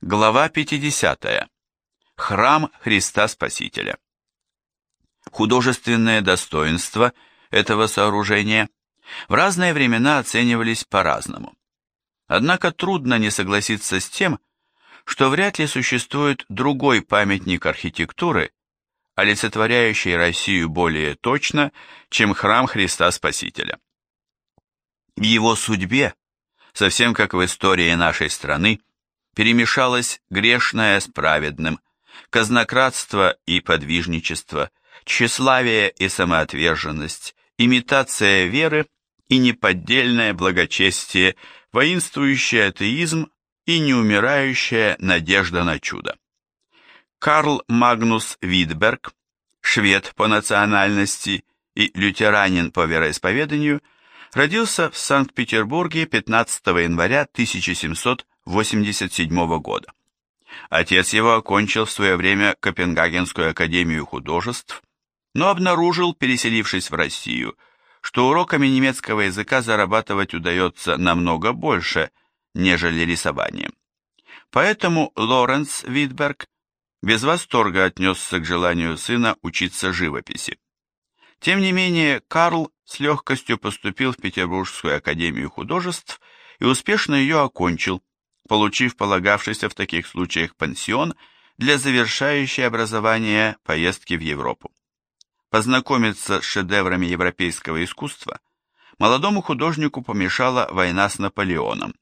Глава 50. Храм Христа Спасителя. Художественные достоинства этого сооружения в разные времена оценивались по-разному. Однако трудно не согласиться с тем, что вряд ли существует другой памятник архитектуры, олицетворяющий Россию более точно, чем храм Христа Спасителя. В его судьбе, совсем как в истории нашей страны, перемешалось грешное с праведным, казнократство и подвижничество, тщеславие и самоотверженность, имитация веры и неподдельное благочестие, воинствующий атеизм и неумирающая надежда на чудо. Карл Магнус Витберг, швед по национальности и лютеранин по вероисповеданию, родился в Санкт-Петербурге 15 января 1787 года. Отец его окончил в свое время Копенгагенскую академию художеств, но обнаружил, переселившись в Россию, что уроками немецкого языка зарабатывать удается намного больше, нежели рисованием. Поэтому Лоренц Витберг без восторга отнесся к желанию сына учиться живописи. Тем не менее, Карл с легкостью поступил в Петербургскую академию художеств и успешно ее окончил, получив полагавшийся в таких случаях пансион для завершающей образования поездки в Европу. Познакомиться с шедеврами европейского искусства молодому художнику помешала война с Наполеоном,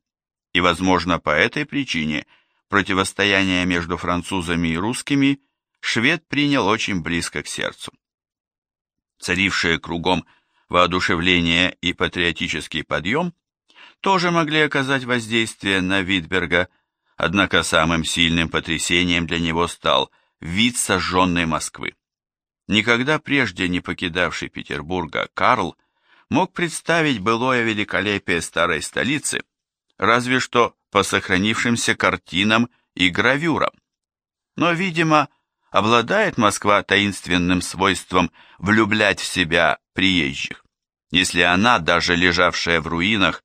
и, возможно, по этой причине противостояние между французами и русскими швед принял очень близко к сердцу. Царившие кругом воодушевление и патриотический подъем тоже могли оказать воздействие на Витберга, однако самым сильным потрясением для него стал вид сожженной Москвы. Никогда прежде не покидавший Петербурга Карл мог представить былое великолепие старой столицы, разве что по сохранившимся картинам и гравюрам. Но, видимо, обладает Москва таинственным свойством влюблять в себя приезжих. Если она, даже лежавшая в руинах,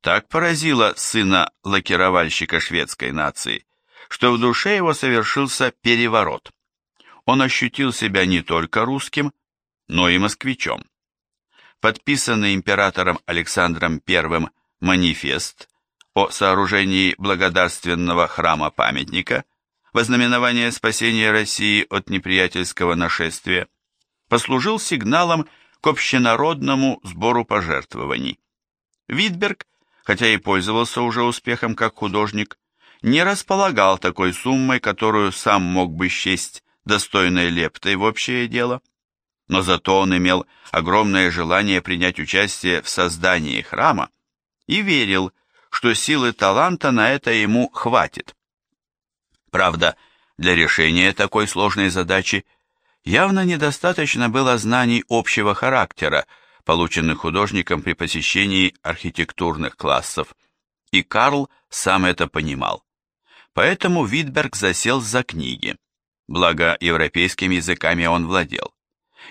так поразила сына лакировальщика шведской нации, что в душе его совершился переворот. Он ощутил себя не только русским, но и москвичом. Подписанный императором Александром I манифест о сооружении благодарственного храма-памятника во знаменование спасения России от неприятельского нашествия послужил сигналом к общенародному сбору пожертвований. Витберг – хотя и пользовался уже успехом как художник, не располагал такой суммой, которую сам мог бы счесть достойной лептой в общее дело. Но зато он имел огромное желание принять участие в создании храма и верил, что силы таланта на это ему хватит. Правда, для решения такой сложной задачи явно недостаточно было знаний общего характера, полученных художником при посещении архитектурных классов, и Карл сам это понимал. Поэтому Витберг засел за книги, благо европейскими языками он владел,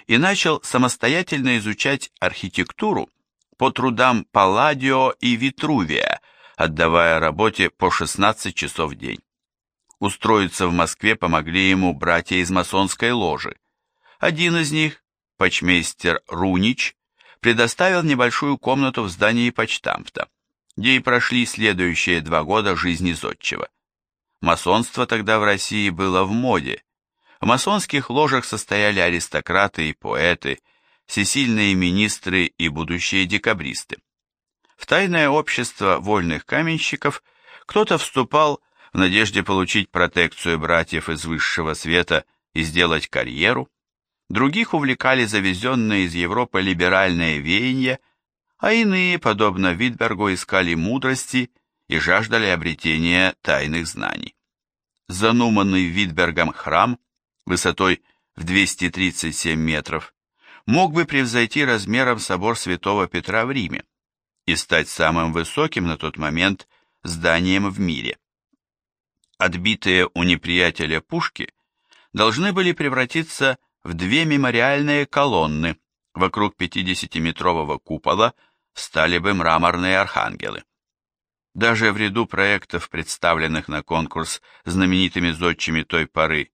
и начал самостоятельно изучать архитектуру по трудам Палладио и Витрувия, отдавая работе по 16 часов в день. Устроиться в Москве помогли ему братья из масонской ложи. Один из них, почмейстер Рунич, предоставил небольшую комнату в здании почтамта, где и прошли следующие два года жизни зодчего. Масонство тогда в России было в моде. В масонских ложах состояли аристократы и поэты, всесильные министры и будущие декабристы. В тайное общество вольных каменщиков кто-то вступал в надежде получить протекцию братьев из высшего света и сделать карьеру, Других увлекали завезенные из Европы либеральные веяния, а иные, подобно Витбергу, искали мудрости и жаждали обретения тайных знаний. Зануманный Витбергом храм высотой в 237 метров мог бы превзойти размером собор святого Петра в Риме и стать самым высоким на тот момент зданием в мире. Отбитые у неприятеля пушки должны были превратиться в две мемориальные колонны, вокруг 50-метрового купола встали бы мраморные архангелы. даже в ряду проектов, представленных на конкурс знаменитыми зодчими той поры,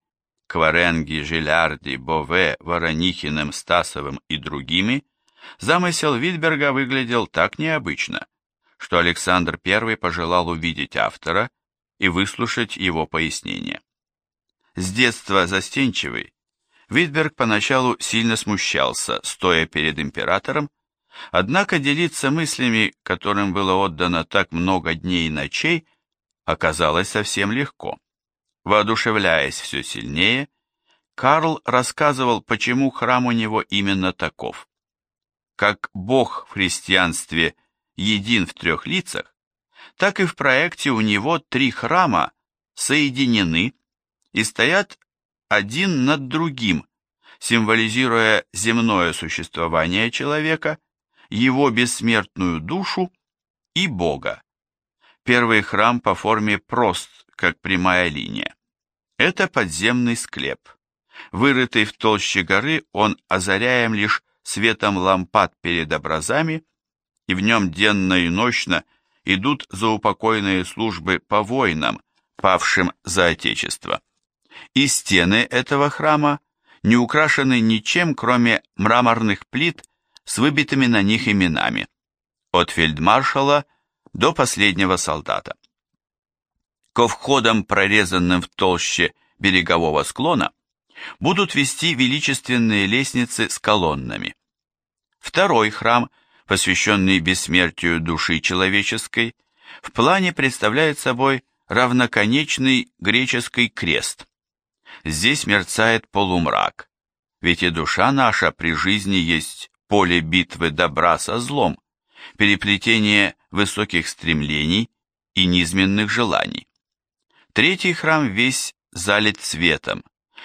Кваренги, Жилярди, Бове, Воронихиным, Стасовым и другими, замысел Витберга выглядел так необычно, что Александр I пожелал увидеть автора и выслушать его пояснения. С детства застенчивый, Витберг поначалу сильно смущался, стоя перед императором, однако делиться мыслями, которым было отдано так много дней и ночей, оказалось совсем легко. Воодушевляясь все сильнее, Карл рассказывал, почему храм у него именно таков. Как Бог в христианстве един в трех лицах, так и в проекте у него три храма соединены и стоят один над другим, символизируя земное существование человека, его бессмертную душу и Бога. Первый храм по форме прост, как прямая линия. Это подземный склеп. Вырытый в толще горы, он озаряем лишь светом лампад перед образами, и в нем денно и ночно идут заупокойные службы по воинам, павшим за Отечество. И стены этого храма не украшены ничем, кроме мраморных плит с выбитыми на них именами, от фельдмаршала до последнего солдата. Ко входам, прорезанным в толще берегового склона, будут вести величественные лестницы с колоннами. Второй храм, посвященный бессмертию души человеческой, в плане представляет собой равноконечный греческий крест. Здесь мерцает полумрак, ведь и душа наша при жизни есть поле битвы добра со злом, переплетение высоких стремлений и низменных желаний. Третий храм весь залит цветом,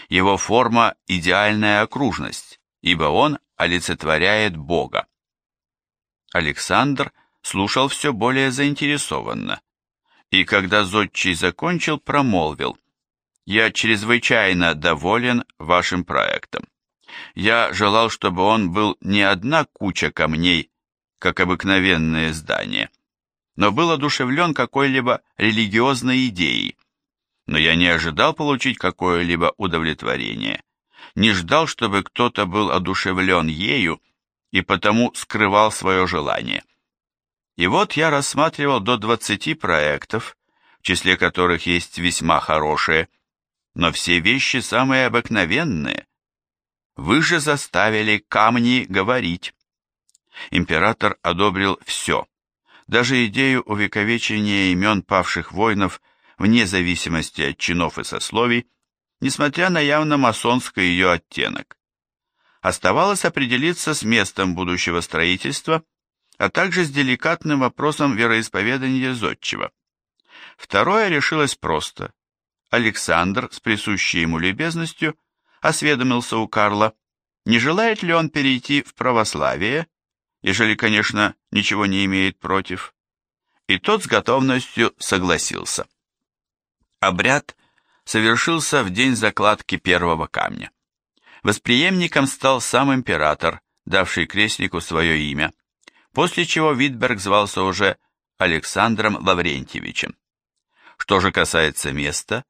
его форма – идеальная окружность, ибо он олицетворяет Бога. Александр слушал все более заинтересованно, и когда Зодчий закончил, промолвил, «Я чрезвычайно доволен вашим проектом. Я желал, чтобы он был не одна куча камней, как обыкновенные здания, но был одушевлен какой-либо религиозной идеей, но я не ожидал получить какое-либо удовлетворение, не ждал, чтобы кто-то был одушевлен ею и потому скрывал свое желание. И вот я рассматривал до 20 проектов, в числе которых есть весьма хорошие, но все вещи самые обыкновенные. Вы же заставили камни говорить. Император одобрил все, даже идею увековечения имен павших воинов вне зависимости от чинов и сословий, несмотря на явно масонский ее оттенок. Оставалось определиться с местом будущего строительства, а также с деликатным вопросом вероисповедания зодчего. Второе решилось просто. Александр, с присущей ему любезностью, осведомился у Карла, не желает ли он перейти в православие, ежели, конечно, ничего не имеет против. И тот с готовностью согласился. Обряд совершился в день закладки первого камня. Восприемником стал сам император, давший крестнику свое имя, после чего Витберг звался уже Александром Лаврентьевичем. Что же касается места,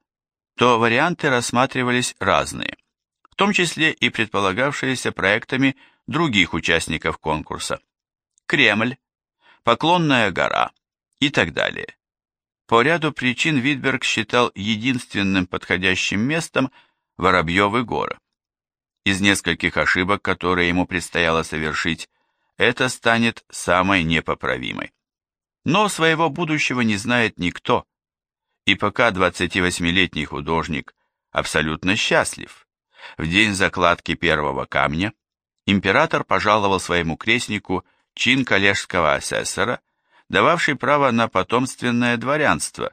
то варианты рассматривались разные, в том числе и предполагавшиеся проектами других участников конкурса. Кремль, Поклонная гора и так далее. По ряду причин Витберг считал единственным подходящим местом Воробьевы горы. Из нескольких ошибок, которые ему предстояло совершить, это станет самой непоправимой. Но своего будущего не знает никто, и пока 28-летний художник абсолютно счастлив, в день закладки первого камня император пожаловал своему крестнику чин коллежского асессора дававший право на потомственное дворянство.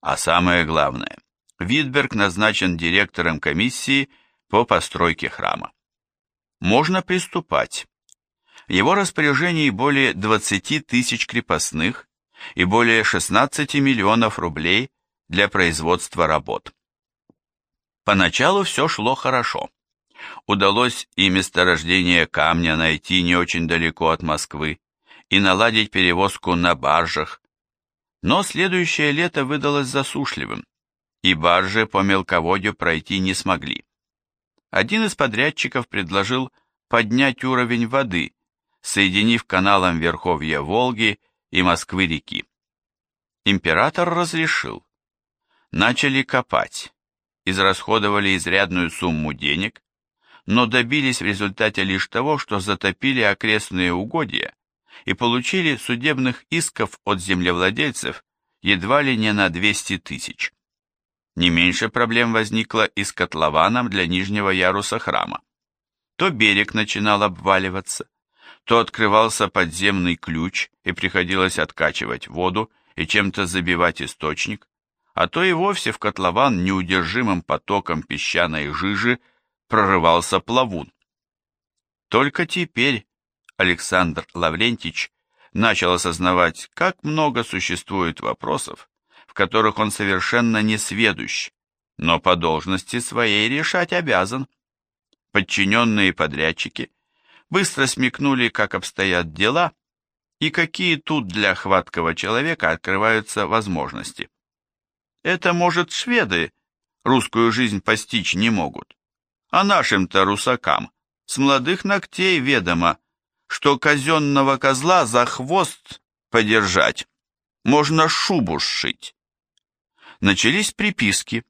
А самое главное, Витберг назначен директором комиссии по постройке храма. Можно приступать. В его распоряжении более 20 тысяч крепостных и более 16 миллионов рублей для производства работ. Поначалу все шло хорошо. Удалось и месторождение камня найти не очень далеко от Москвы, и наладить перевозку на баржах. Но следующее лето выдалось засушливым, и баржи по мелководью пройти не смогли. Один из подрядчиков предложил поднять уровень воды, соединив каналом Верховья Волги и Москвы-реки. Император разрешил. Начали копать, израсходовали изрядную сумму денег, но добились в результате лишь того, что затопили окрестные угодья и получили судебных исков от землевладельцев едва ли не на 200 тысяч. Не меньше проблем возникло и с котлованом для нижнего яруса храма. То берег начинал обваливаться, то открывался подземный ключ и приходилось откачивать воду и чем-то забивать источник, а то и вовсе в котлован неудержимым потоком песчаной жижи прорывался плавун. Только теперь Александр Лаврентич начал осознавать, как много существует вопросов, в которых он совершенно не сведущ, но по должности своей решать обязан. Подчиненные подрядчики быстро смекнули, как обстоят дела и какие тут для хваткого человека открываются возможности. Это, может, шведы русскую жизнь постичь не могут, а нашим-то русакам с молодых ногтей ведомо, что казенного козла за хвост подержать можно шубу сшить начались приписки,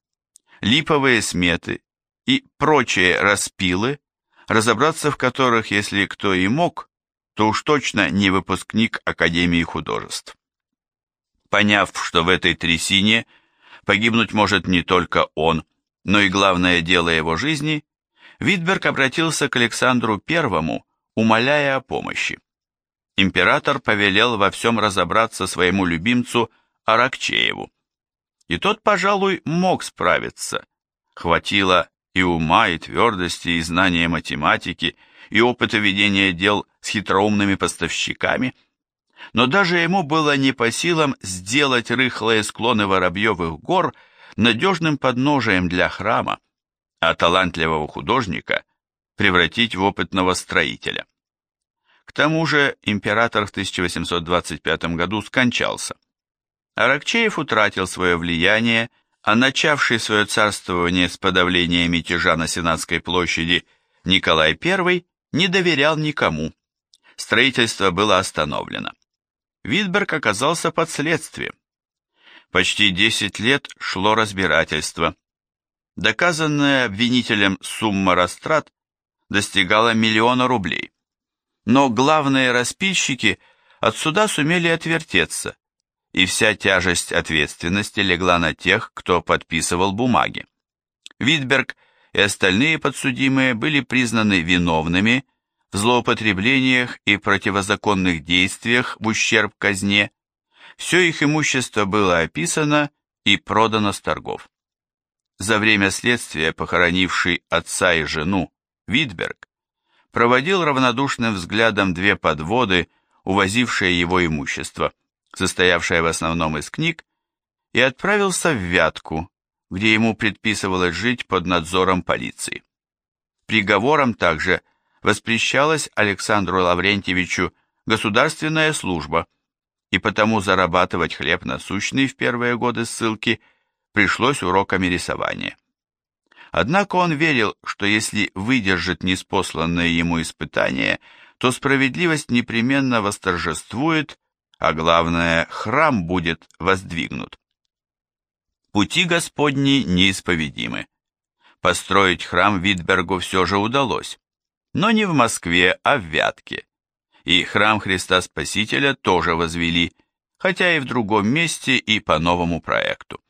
липовые сметы и прочие распилы, разобраться в которых, если кто и мог, то уж точно не выпускник Академии художеств. Поняв, что в этой трясине погибнуть может не только он, но и главное дело его жизни, Витберг обратился к Александру Первому, умоляя о помощи. Император повелел во всем разобраться своему любимцу Аракчееву. И тот, пожалуй, мог справиться. Хватило и ума, и твердости, и знания математики, и опыта ведения дел с хитроумными поставщиками. Но даже ему было не по силам сделать рыхлые склоны Воробьевых гор надежным подножием для храма, а талантливого художника превратить в опытного строителя. К тому же император в 1825 году скончался. Аракчеев утратил свое влияние, а начавший свое царствование с подавления мятежа на Сенатской площади Николай I не доверял никому. Строительство было остановлено. Витберг оказался под следствием. Почти 10 лет шло разбирательство. Доказанная обвинителем сумма растрат достигала миллиона рублей. Но главные распильщики от суда сумели отвертеться, и вся тяжесть ответственности легла на тех, кто подписывал бумаги. Витберг и остальные подсудимые были признаны виновными в злоупотреблениях и противозаконных действиях в ущерб казне, все их имущество было описано и продано с торгов. За время следствия похоронивший отца и жену Витберг проводил равнодушным взглядом две подводы, увозившие его имущество – состоявшая в основном из книг, и отправился в Вятку, где ему предписывалось жить под надзором полиции. Приговором также воспрещалась Александру Лаврентьевичу государственная служба, и потому зарабатывать хлеб насущный в первые годы ссылки пришлось уроками рисования. Однако он верил, что если выдержит неспосланное ему испытание, то справедливость непременно восторжествует а главное, храм будет воздвигнут. Пути Господни неисповедимы. Построить храм Витбергу все же удалось, но не в Москве, а в Вятке. И храм Христа Спасителя тоже возвели, хотя и в другом месте и по новому проекту.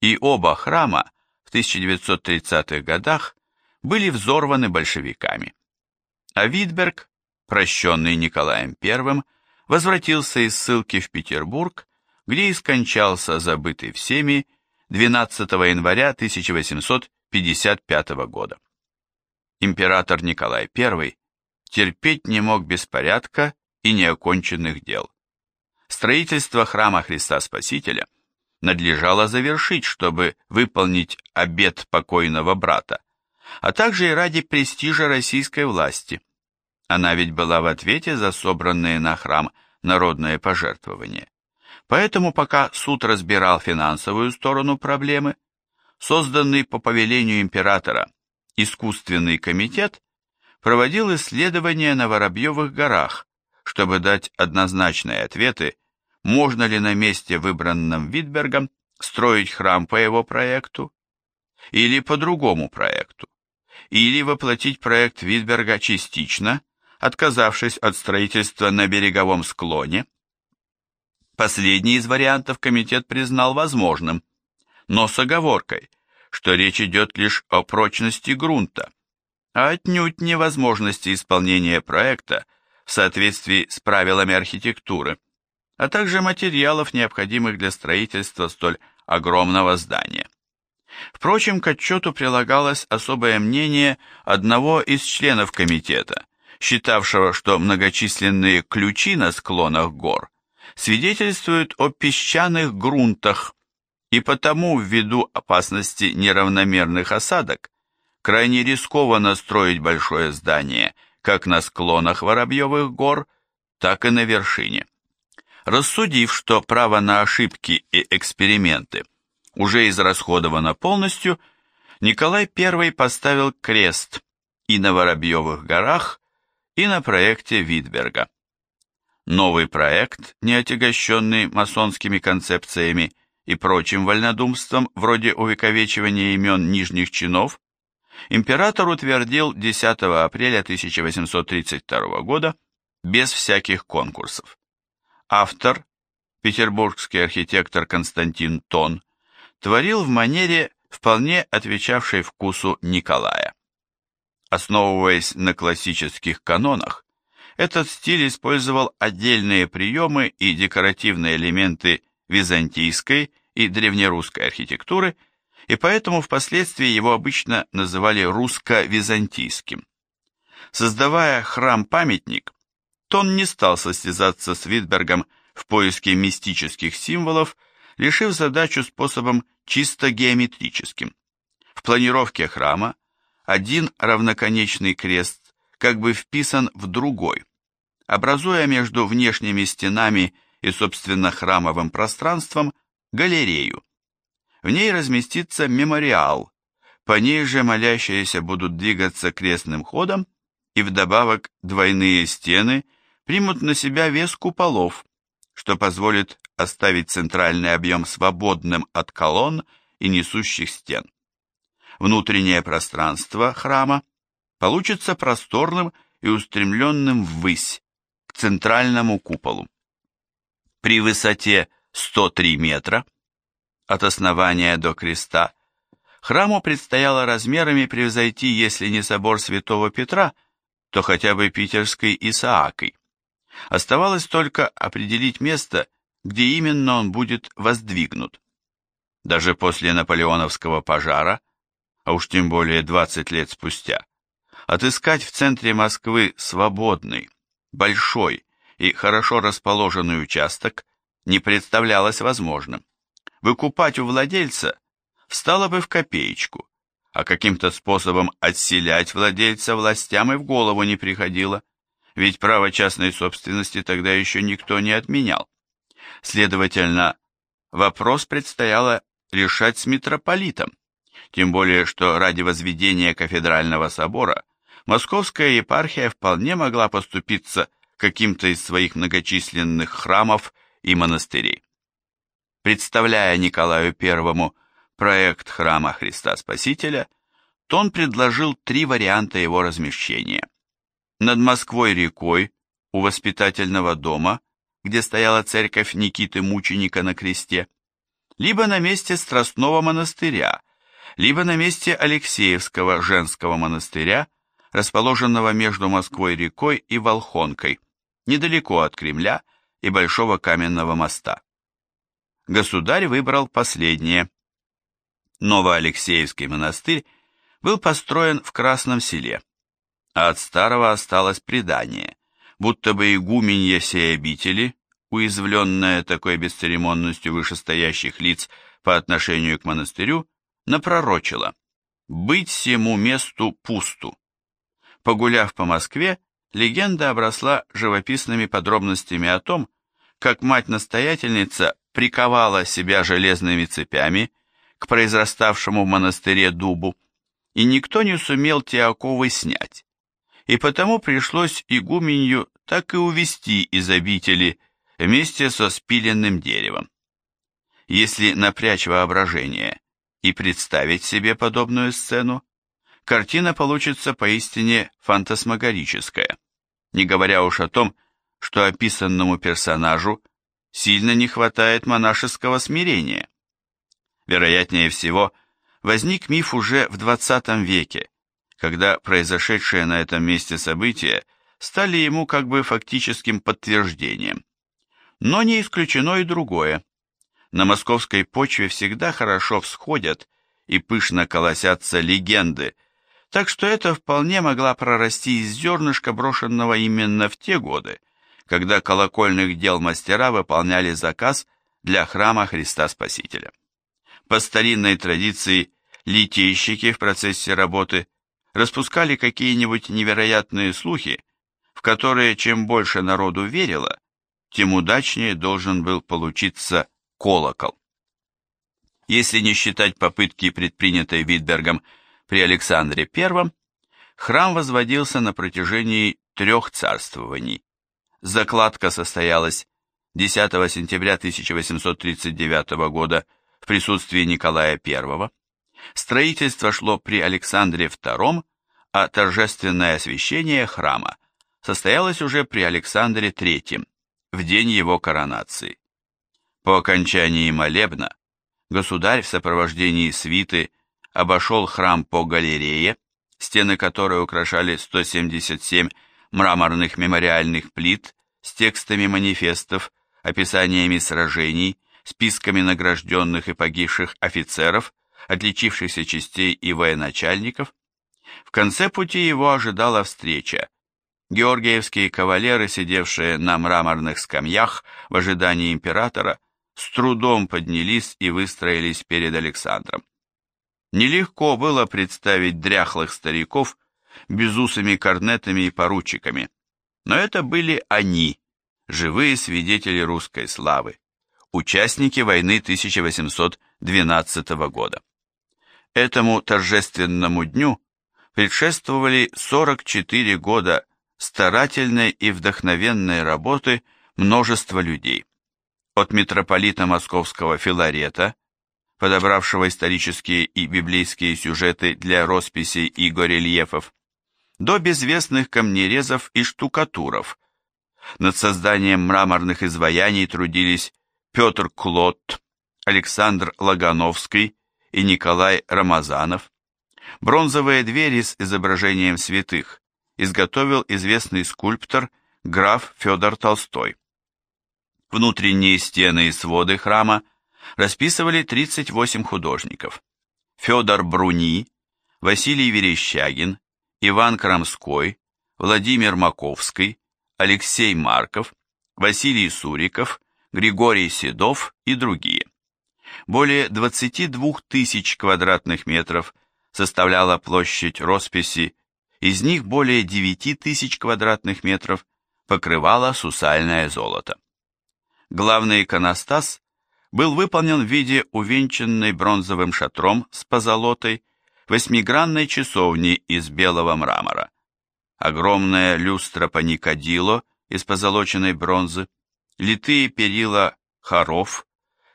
И оба храма в 1930-х годах были взорваны большевиками. А Витберг, прощенный Николаем I, возвратился из ссылки в Петербург, где и скончался забытый всеми 12 января 1855 года. Император Николай I терпеть не мог беспорядка и неоконченных дел. Строительство храма Христа Спасителя надлежало завершить, чтобы выполнить обет покойного брата, а также и ради престижа российской власти – она ведь была в ответе за собранные на храм народные пожертвования. Поэтому пока суд разбирал финансовую сторону проблемы, созданный по повелению императора искусственный комитет проводил исследования на Воробьевых горах, чтобы дать однозначные ответы, можно ли на месте, выбранном Витбергом, строить храм по его проекту, или по другому проекту, или воплотить проект Витберга частично, отказавшись от строительства на береговом склоне. Последний из вариантов комитет признал возможным, но с оговоркой, что речь идет лишь о прочности грунта, а отнюдь невозможности исполнения проекта в соответствии с правилами архитектуры, а также материалов, необходимых для строительства столь огромного здания. Впрочем, к отчету прилагалось особое мнение одного из членов комитета, считавшего, что многочисленные ключи на склонах гор свидетельствуют о песчаных грунтах, и потому, ввиду опасности неравномерных осадок, крайне рискованно строить большое здание как на склонах Воробьевых гор, так и на вершине. Рассудив, что право на ошибки и эксперименты уже израсходовано полностью, Николай I поставил крест и на Воробьевых горах, и на проекте Витберга. Новый проект, не отягощенный масонскими концепциями и прочим вольнодумством, вроде увековечивания имен нижних чинов, император утвердил 10 апреля 1832 года без всяких конкурсов. Автор, петербургский архитектор Константин Тон, творил в манере, вполне отвечавшей вкусу Николая. Основываясь на классических канонах, этот стиль использовал отдельные приемы и декоративные элементы византийской и древнерусской архитектуры, и поэтому впоследствии его обычно называли русско-византийским. Создавая храм-памятник, Тон не стал состязаться с Витбергом в поиске мистических символов, лишив задачу способом чисто геометрическим. В планировке храма один равноконечный крест как бы вписан в другой, образуя между внешними стенами и, собственно, храмовым пространством галерею. В ней разместится мемориал, по ней же молящиеся будут двигаться крестным ходом, и вдобавок двойные стены примут на себя вес куполов, что позволит оставить центральный объем свободным от колонн и несущих стен внутреннее пространство храма получится просторным и устремленным ввысь, к центральному куполу. При высоте 103 метра от основания до креста храму предстояло размерами превзойти, если не собор святого Петра, то хотя бы питерской Исаакой. Оставалось только определить место, где именно он будет воздвигнут. Даже после наполеоновского пожара а уж тем более 20 лет спустя, отыскать в центре Москвы свободный, большой и хорошо расположенный участок не представлялось возможным. Выкупать у владельца встало бы в копеечку, а каким-то способом отселять владельца властям и в голову не приходило, ведь право частной собственности тогда еще никто не отменял. Следовательно, вопрос предстояло решать с митрополитом, тем более что ради возведения кафедрального собора московская епархия вполне могла поступиться каким-то из своих многочисленных храмов и монастырей. Представляя Николаю I проект храма Христа Спасителя, Тон предложил три варианта его размещения. Над Москвой-рекой, у воспитательного дома, где стояла церковь Никиты Мученика на кресте, либо на месте Страстного монастыря, либо на месте Алексеевского женского монастыря, расположенного между Москвой-рекой и Волхонкой, недалеко от Кремля и Большого каменного моста. Государь выбрал последнее. Новоалексеевский монастырь был построен в Красном селе, а от старого осталось предание, будто бы игуменье сей обители, уязвленная такой бесцеремонностью вышестоящих лиц по отношению к монастырю, напророчила «быть всему месту пусту». Погуляв по Москве, легенда обросла живописными подробностями о том, как мать-настоятельница приковала себя железными цепями к произраставшему в монастыре дубу, и никто не сумел те оковы снять, и потому пришлось игуменью так и увести из обители вместе со спиленным деревом. Если напрячь воображение и представить себе подобную сцену, картина получится поистине фантасмагорическая, не говоря уж о том, что описанному персонажу сильно не хватает монашеского смирения. Вероятнее всего, возник миф уже в 20 веке, когда произошедшие на этом месте события стали ему как бы фактическим подтверждением. Но не исключено и другое. На московской почве всегда хорошо всходят и пышно колосятся легенды, так что это вполне могла прорасти из зернышка, брошенного именно в те годы, когда колокольных дел мастера выполняли заказ для храма Христа Спасителя. По старинной традиции литейщики в процессе работы распускали какие-нибудь невероятные слухи, в которые чем больше народу верило, тем удачнее должен был получиться колокол. Если не считать попытки, предпринятой Витбергом при Александре I, храм возводился на протяжении трех царствований. Закладка состоялась 10 сентября 1839 года в присутствии Николая I. Строительство шло при Александре II, а торжественное освящение храма состоялось уже при Александре III, в день его коронации. По окончании молебна государь в сопровождении свиты обошел храм по галерее, стены которой украшали 177 мраморных мемориальных плит с текстами манифестов, описаниями сражений, списками награжденных и погибших офицеров, отличившихся частей и военачальников. В конце пути его ожидала встреча. Георгиевские кавалеры, сидевшие на мраморных скамьях в ожидании императора, с трудом поднялись и выстроились перед Александром. Нелегко было представить дряхлых стариков безусыми корнетами и поручиками, но это были они, живые свидетели русской славы, участники войны 1812 года. Этому торжественному дню предшествовали 44 года старательной и вдохновенной работы множества людей. От митрополита московского Филарета, подобравшего исторические и библейские сюжеты для росписей и горельефов, до безвестных камнерезов и штукатуров. Над созданием мраморных изваяний трудились Петр Клод, Александр Лагановский и Николай Рамазанов. Бронзовые двери с изображением святых изготовил известный скульптор граф Федор Толстой. Внутренние стены и своды храма расписывали 38 художников. Федор Бруни, Василий Верещагин, Иван Крамской, Владимир Маковский, Алексей Марков, Василий Суриков, Григорий Седов и другие. Более 22 тысяч квадратных метров составляла площадь росписи, из них более 9 тысяч квадратных метров покрывало сусальное золото. Главный иконостас был выполнен в виде увенчанной бронзовым шатром с позолотой восьмигранной часовни из белого мрамора. Огромная люстра паникадило из позолоченной бронзы, литые перила хоров,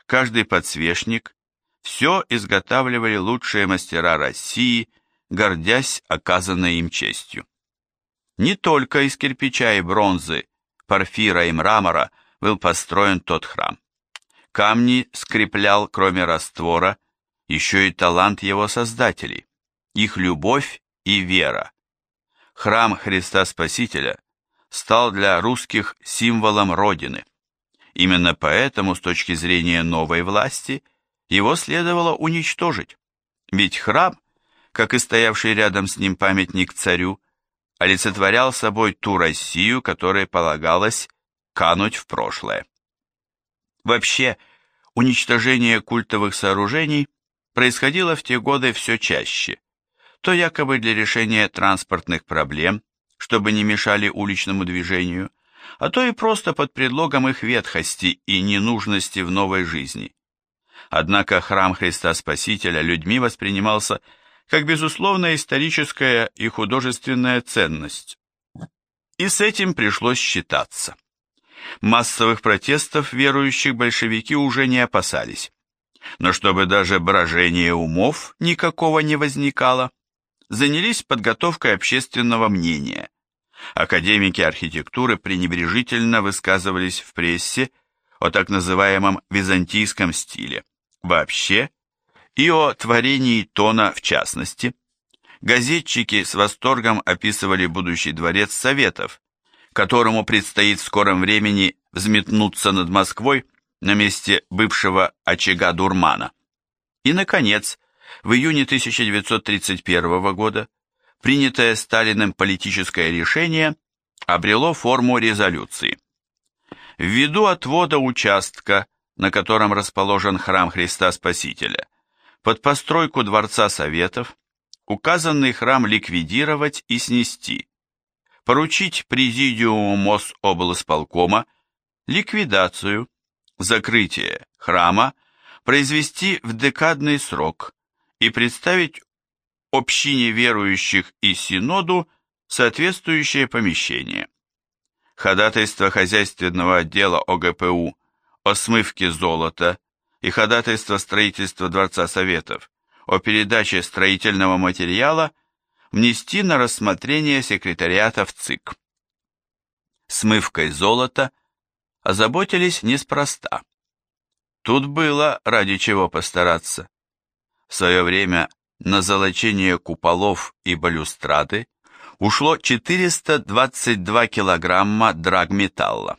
каждый подсвечник, все изготавливали лучшие мастера России, гордясь оказанной им честью. Не только из кирпича и бронзы, порфира и мрамора был построен тот храм. Камни скреплял, кроме раствора, еще и талант его создателей, их любовь и вера. Храм Христа Спасителя стал для русских символом Родины. Именно поэтому, с точки зрения новой власти, его следовало уничтожить. Ведь храм, как и стоявший рядом с ним памятник царю, олицетворял собой ту Россию, которой полагалось кануть в прошлое. Вообще, уничтожение культовых сооружений происходило в те годы все чаще, то якобы для решения транспортных проблем, чтобы не мешали уличному движению, а то и просто под предлогом их ветхости и ненужности в новой жизни. Однако храм Христа Спасителя людьми воспринимался как безусловная историческая и художественная ценность. И с этим пришлось считаться. Массовых протестов верующих большевики уже не опасались. Но чтобы даже брожение умов никакого не возникало, занялись подготовкой общественного мнения. Академики архитектуры пренебрежительно высказывались в прессе о так называемом византийском стиле вообще и о творении Тона в частности. Газетчики с восторгом описывали будущий дворец Советов, которому предстоит в скором времени взметнуться над Москвой на месте бывшего очага Дурмана. И, наконец, в июне 1931 года принятое Сталиным политическое решение обрело форму резолюции. Ввиду отвода участка, на котором расположен храм Христа Спасителя, под постройку Дворца Советов, указанный храм ликвидировать и снести, поручить Президиуму Мособлсполкома ликвидацию, закрытие храма произвести в декадный срок и представить общине верующих и синоду соответствующее помещение. Ходатайство хозяйственного отдела ОГПУ о смывке золота и ходатайство строительства Дворца Советов о передаче строительного материала внести на рассмотрение секретариата в ЦИК. Смывкой золота озаботились неспроста. Тут было ради чего постараться. В свое время на золочение куполов и балюстрады ушло 422 килограмма драгметалла.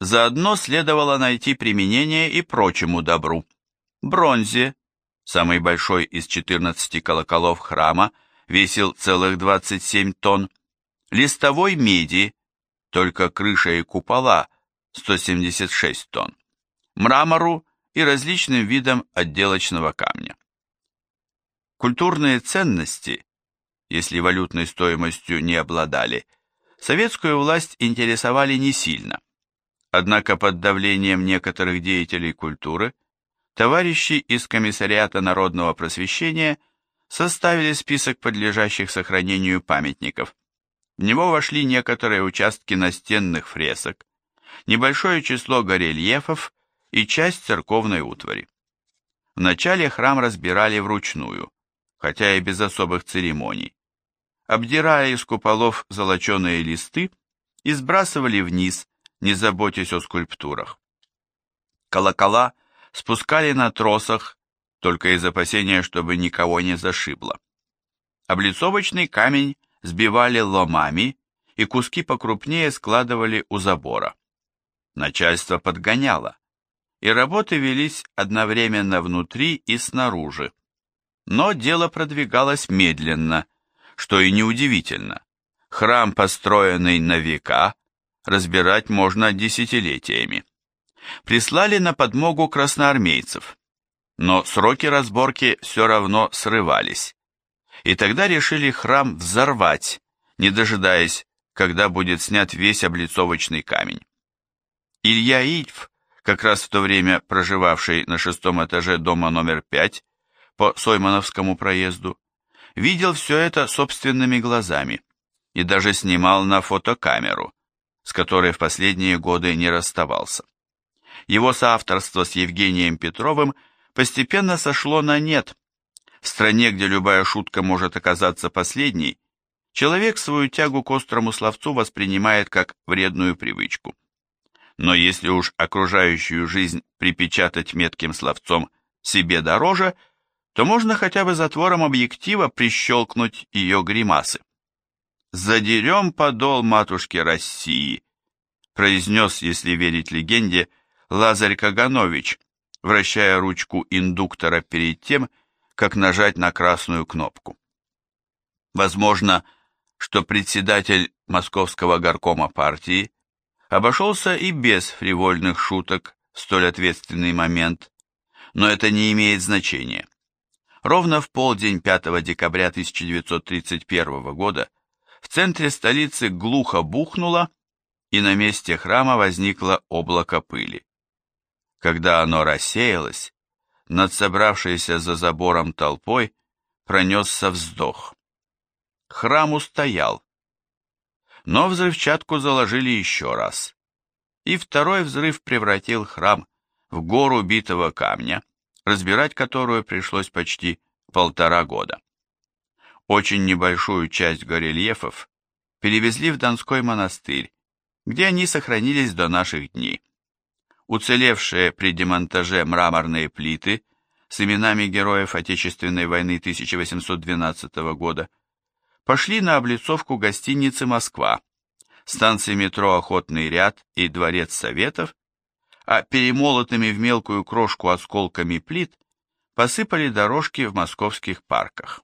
Заодно следовало найти применение и прочему добру. Бронзе, самый большой из 14 колоколов храма, весил целых 27 тонн, листовой меди, только крыша и купола 176 тонн, мрамору и различным видам отделочного камня. Культурные ценности, если валютной стоимостью не обладали, советскую власть интересовали не сильно. Однако под давлением некоторых деятелей культуры товарищи из Комиссариата народного просвещения составили список подлежащих сохранению памятников. В него вошли некоторые участки настенных фресок, небольшое число горельефов и часть церковной утвари. Вначале храм разбирали вручную, хотя и без особых церемоний. Обдирая из куполов золоченые листы и сбрасывали вниз, не заботясь о скульптурах. Колокола спускали на тросах, только из опасения, чтобы никого не зашибло. Облицовочный камень сбивали ломами и куски покрупнее складывали у забора. Начальство подгоняло, и работы велись одновременно внутри и снаружи. Но дело продвигалось медленно, что и неудивительно. Храм, построенный на века, разбирать можно десятилетиями. Прислали на подмогу красноармейцев, но сроки разборки все равно срывались. И тогда решили храм взорвать, не дожидаясь, когда будет снят весь облицовочный камень. Илья Ильф, как раз в то время проживавший на шестом этаже дома номер пять по Соймановскому проезду, видел все это собственными глазами и даже снимал на фотокамеру, с которой в последние годы не расставался. Его соавторство с Евгением Петровым постепенно сошло на нет. В стране, где любая шутка может оказаться последней, человек свою тягу к острому словцу воспринимает как вредную привычку. Но если уж окружающую жизнь припечатать метким словцом себе дороже, то можно хотя бы затвором объектива прищелкнуть ее гримасы. «Задерем подол матушки России», произнес, если верить легенде, Лазарь Каганович, вращая ручку индуктора перед тем, как нажать на красную кнопку. Возможно, что председатель Московского горкома партии обошелся и без фривольных шуток в столь ответственный момент, но это не имеет значения. Ровно в полдень 5 декабря 1931 года в центре столицы глухо бухнуло, и на месте храма возникло облако пыли. Когда оно рассеялось, над собравшейся за забором толпой пронесся вздох. Храм устоял. Но взрывчатку заложили еще раз. И второй взрыв превратил храм в гору битого камня, разбирать которую пришлось почти полтора года. Очень небольшую часть горельефов перевезли в Донской монастырь, где они сохранились до наших дней. Уцелевшие при демонтаже мраморные плиты с именами героев Отечественной войны 1812 года пошли на облицовку гостиницы «Москва», станции метро «Охотный ряд» и «Дворец Советов», а перемолотыми в мелкую крошку осколками плит посыпали дорожки в московских парках.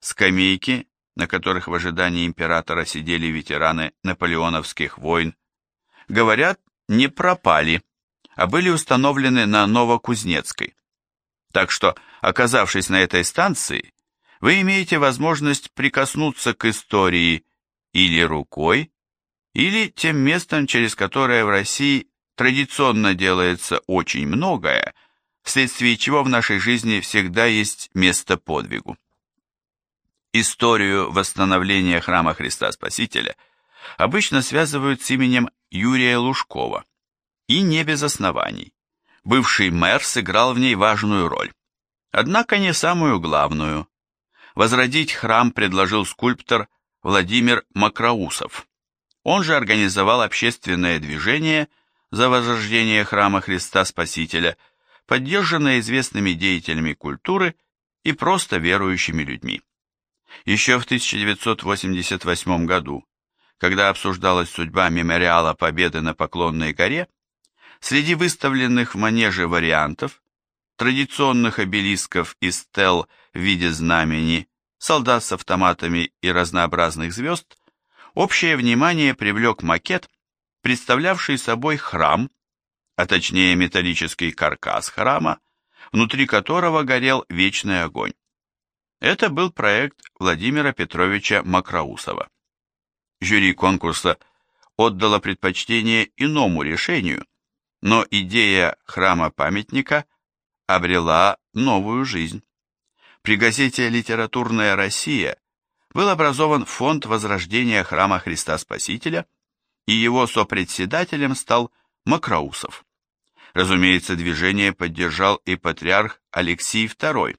Скамейки, на которых в ожидании императора сидели ветераны наполеоновских войн, говорят, не пропали, а были установлены на Новокузнецкой. Так что, оказавшись на этой станции, вы имеете возможность прикоснуться к истории или рукой, или тем местом, через которое в России традиционно делается очень многое, вследствие чего в нашей жизни всегда есть место подвигу. Историю восстановления храма Христа Спасителя обычно связывают с именем Юрия Лужкова, и не без оснований. Бывший мэр сыграл в ней важную роль. Однако не самую главную. Возродить храм предложил скульптор Владимир Макроусов. Он же организовал общественное движение за возрождение храма Христа Спасителя, поддержанное известными деятелями культуры и просто верующими людьми. Еще в 1988 году, когда обсуждалась судьба мемориала Победы на Поклонной горе, среди выставленных в манеже вариантов, традиционных обелисков и стел в виде знамени, солдат с автоматами и разнообразных звезд, общее внимание привлек макет, представлявший собой храм, а точнее металлический каркас храма, внутри которого горел вечный огонь. Это был проект Владимира Петровича Макроусова. Жюри конкурса отдало предпочтение иному решению, но идея храма-памятника обрела новую жизнь. При газете «Литературная Россия» был образован фонд возрождения храма Христа Спасителя, и его сопредседателем стал Макроусов. Разумеется, движение поддержал и патриарх Алексий II,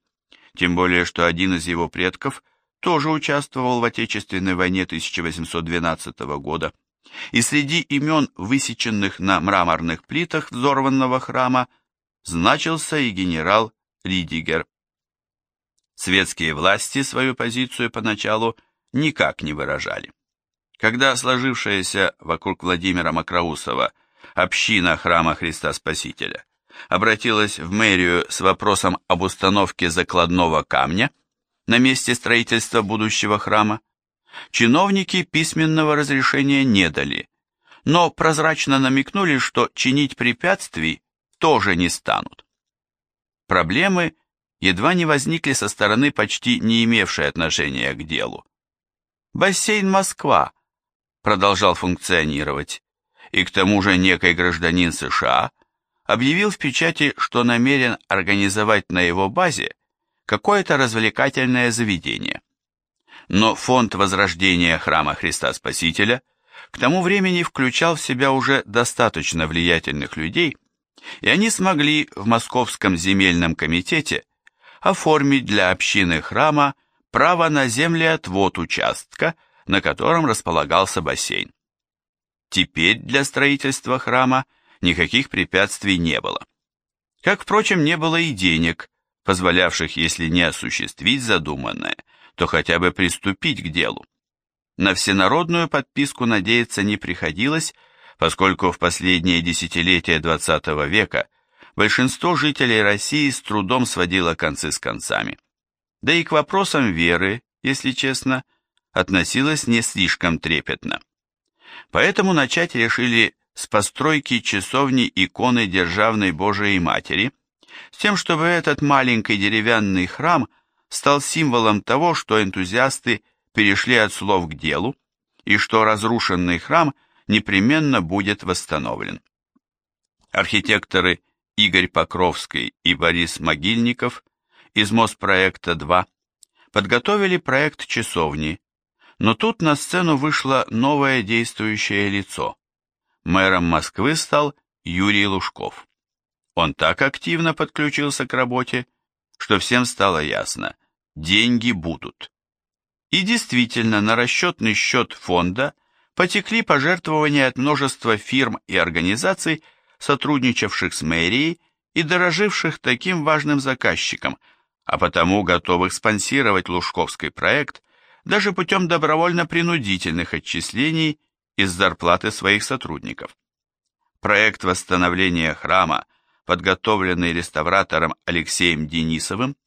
тем более что один из его предков тоже участвовал в Отечественной войне 1812 года, и среди имен, высеченных на мраморных плитах взорванного храма, значился и генерал Ридигер. Светские власти свою позицию поначалу никак не выражали. Когда сложившаяся вокруг Владимира Макроусова община храма Христа Спасителя обратилась в мэрию с вопросом об установке закладного камня на месте строительства будущего храма, чиновники письменного разрешения не дали, но прозрачно намекнули, что чинить препятствий тоже не станут. Проблемы едва не возникли со стороны почти не имевшей отношения к делу. Бассейн «Москва» продолжал функционировать, и к тому же некий гражданин США объявил в печати, что намерен организовать на его базе какое-то развлекательное заведение. Но фонд возрождения храма Христа Спасителя к тому времени включал в себя уже достаточно влиятельных людей, и они смогли в Московском земельном комитете оформить для общины храма право на землеотвод участка, на котором располагался бассейн. Теперь для строительства храма никаких препятствий не было. Как, впрочем, не было и денег, позволявших, если не осуществить задуманное, то хотя бы приступить к делу. На всенародную подписку надеяться не приходилось, поскольку в последние десятилетия XX века большинство жителей России с трудом сводило концы с концами. Да и к вопросам веры, если честно, относилось не слишком трепетно. Поэтому начать решили с постройки часовни иконы Державной Божией Матери, с тем, чтобы этот маленький деревянный храм стал символом того, что энтузиасты перешли от слов к делу, и что разрушенный храм непременно будет восстановлен. Архитекторы Игорь Покровский и Борис Могильников из Моспроекта 2 подготовили проект часовни, но тут на сцену вышло новое действующее лицо. Мэром Москвы стал Юрий Лужков. Он так активно подключился к работе, что всем стало ясно – деньги будут. И действительно, на расчетный счет фонда потекли пожертвования от множества фирм и организаций, сотрудничавших с мэрией и дороживших таким важным заказчиком, а потому готовых спонсировать Лужковский проект даже путем добровольно-принудительных отчислений из зарплаты своих сотрудников. Проект восстановления храма, подготовленный реставратором Алексеем Денисовым,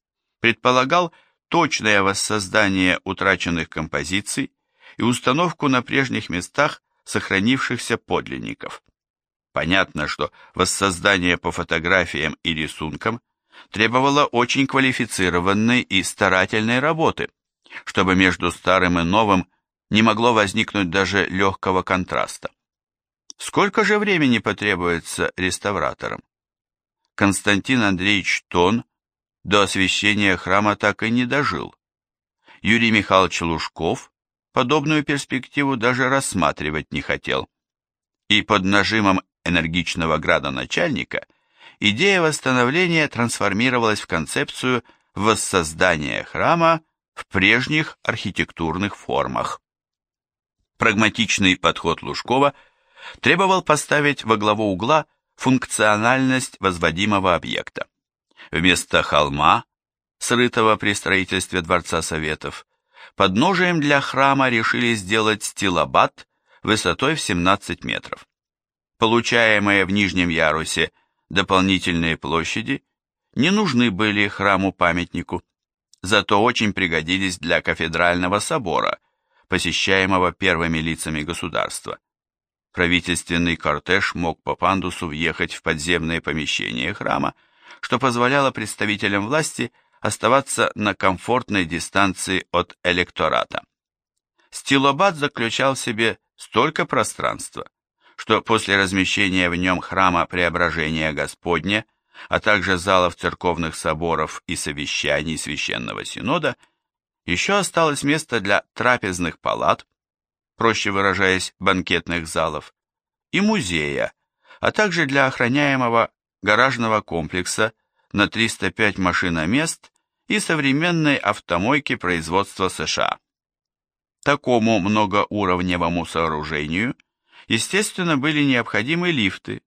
предполагал точное воссоздание утраченных композиций и установку на прежних местах сохранившихся подлинников. Понятно, что воссоздание по фотографиям и рисункам требовало очень квалифицированной и старательной работы, чтобы между старым и новым не могло возникнуть даже легкого контраста. Сколько же времени потребуется реставраторам? Константин Андреевич Тон до освящения храма так и не дожил. Юрий Михайлович Лужков подобную перспективу даже рассматривать не хотел. И под нажимом энергичного градоначальника идея восстановления трансформировалась в концепцию воссоздания храма в прежних архитектурных формах. Прагматичный подход Лужкова требовал поставить во главу угла функциональность возводимого объекта. Вместо холма, срытого при строительстве Дворца Советов, подножием для храма решили сделать стилобат высотой в 17 метров. Получаемые в нижнем ярусе дополнительные площади не нужны были храму-памятнику, зато очень пригодились для кафедрального собора, посещаемого первыми лицами государства. Правительственный кортеж мог по пандусу въехать в подземное помещение храма, что позволяло представителям власти оставаться на комфортной дистанции от электората. Стилобат заключал в себе столько пространства, что после размещения в нем храма Преображения Господня, а также залов церковных соборов и совещаний Священного Синода, еще осталось место для трапезных палат, проще выражаясь, банкетных залов, и музея, а также для охраняемого гаражного комплекса на 305 машиномест и современной автомойки производства США. Такому многоуровневому сооружению, естественно, были необходимы лифты,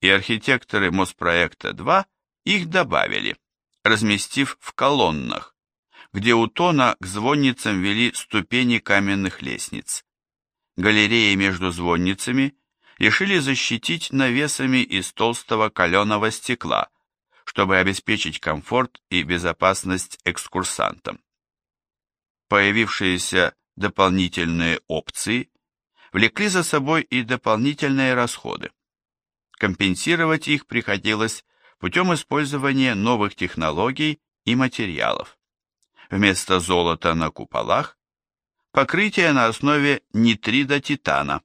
и архитекторы Моспроекта 2 их добавили, разместив в колоннах, где у тона к звонницам вели ступени каменных лестниц. Галереи между звонницами решили защитить навесами из толстого каленого стекла, чтобы обеспечить комфорт и безопасность экскурсантам. Появившиеся дополнительные опции влекли за собой и дополнительные расходы. Компенсировать их приходилось путем использования новых технологий и материалов. Вместо золота на куполах покрытие на основе нитрида титана,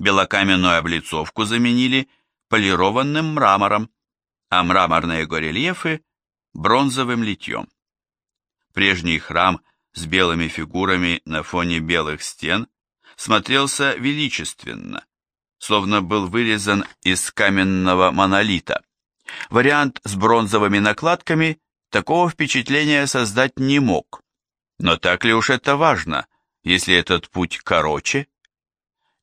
Белокаменную облицовку заменили полированным мрамором, а мраморные горельефы – бронзовым литьем. Прежний храм с белыми фигурами на фоне белых стен смотрелся величественно, словно был вырезан из каменного монолита. Вариант с бронзовыми накладками такого впечатления создать не мог. Но так ли уж это важно, если этот путь короче?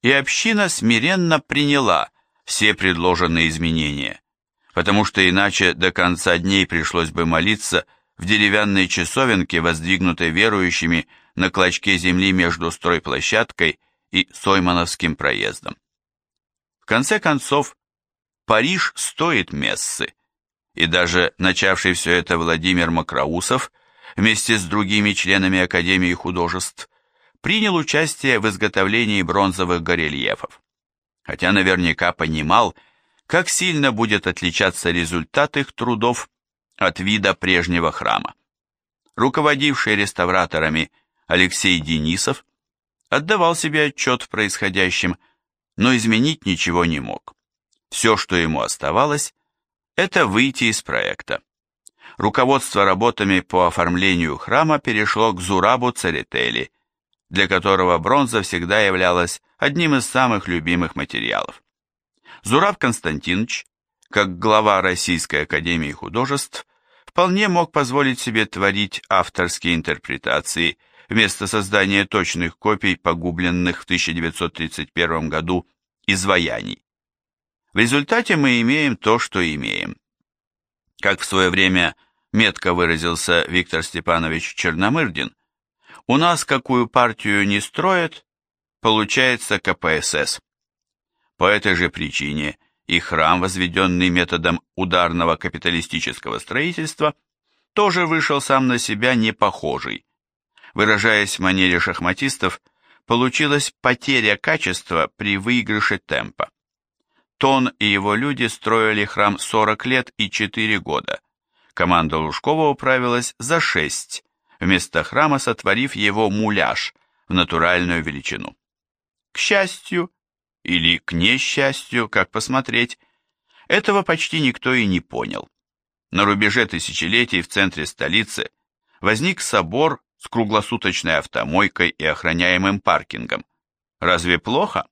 и община смиренно приняла все предложенные изменения, потому что иначе до конца дней пришлось бы молиться в деревянной часовенке, воздвигнутой верующими на клочке земли между стройплощадкой и Соймановским проездом. В конце концов, Париж стоит мессы, и даже начавший все это Владимир Макроусов вместе с другими членами Академии художеств принял участие в изготовлении бронзовых горельефов, хотя наверняка понимал, как сильно будет отличаться результат их трудов от вида прежнего храма. Руководивший реставраторами Алексей Денисов отдавал себе отчет в происходящем, но изменить ничего не мог. Все, что ему оставалось, это выйти из проекта. Руководство работами по оформлению храма перешло к Зурабу Церетели, для которого бронза всегда являлась одним из самых любимых материалов. Зураб Константинович, как глава Российской Академии Художеств, вполне мог позволить себе творить авторские интерпретации вместо создания точных копий погубленных в 1931 году изваяний. В результате мы имеем то, что имеем. Как в свое время метко выразился Виктор Степанович Черномырдин, у нас какую партию не строят, получается КПСС. По этой же причине и храм, возведенный методом ударного капиталистического строительства, тоже вышел сам на себя не похожий. Выражаясь в манере шахматистов, получилась потеря качества при выигрыше темпа. Тон и его люди строили храм 40 лет и 4 года. Команда Лужкова управилась за 6, вместо храма сотворив его муляж в натуральную величину. К счастью, или к несчастью, как посмотреть, этого почти никто и не понял. На рубеже тысячелетий в центре столицы возник собор с круглосуточной автомойкой и охраняемым паркингом. Разве плохо?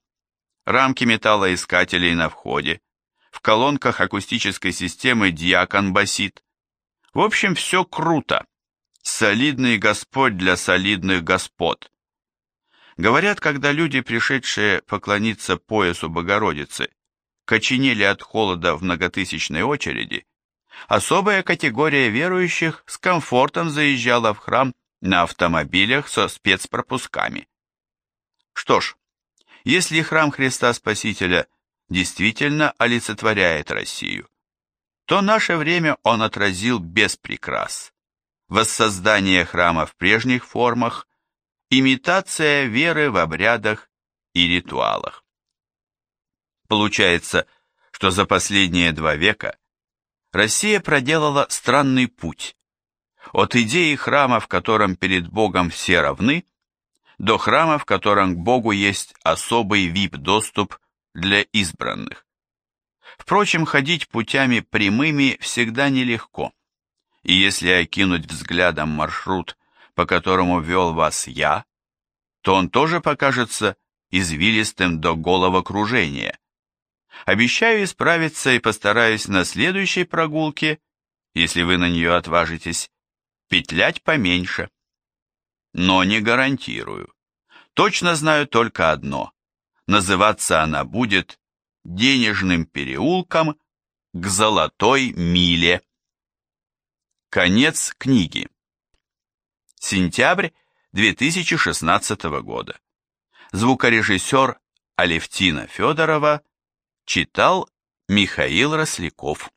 Рамки металлоискателей на входе, в колонках акустической системы диакон басит. В общем, все круто. Солидный Господь для солидных господ. Говорят, когда люди, пришедшие поклониться поясу Богородицы, коченели от холода в многотысячной очереди, особая категория верующих с комфортом заезжала в храм на автомобилях со спецпропусками. Что ж, если храм Христа Спасителя действительно олицетворяет Россию, то наше время он отразил без прикрас. Воссоздание храма в прежних формах имитация веры в обрядах и ритуалах. Получается, что за последние два века Россия проделала странный путь. От идеи храма, в котором перед Богом все равны, до храма, в котором к Богу есть особый вип-доступ для избранных. Впрочем, ходить путями прямыми всегда нелегко. И если окинуть взглядом маршрут по которому вел вас я, то он тоже покажется извилистым до головокружения. Обещаю исправиться и постараюсь на следующей прогулке, если вы на нее отважитесь, петлять поменьше. Но не гарантирую. Точно знаю только одно. Называться она будет «Денежным переулком к золотой миле». Конец книги. Сентябрь 2016 года. Звукорежиссер Алевтина Федорова читал Михаил Росляков.